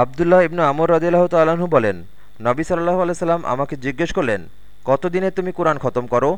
আবদুল্লাহ ইবনু আমর রদিল্লাহ তাল্লাহ্ন বলেন, নবী সাল্লাহ আলসালাম আমাকে জিজ্ঞেস করলেন, কতদিনে তুমি কোরআন খতম করো?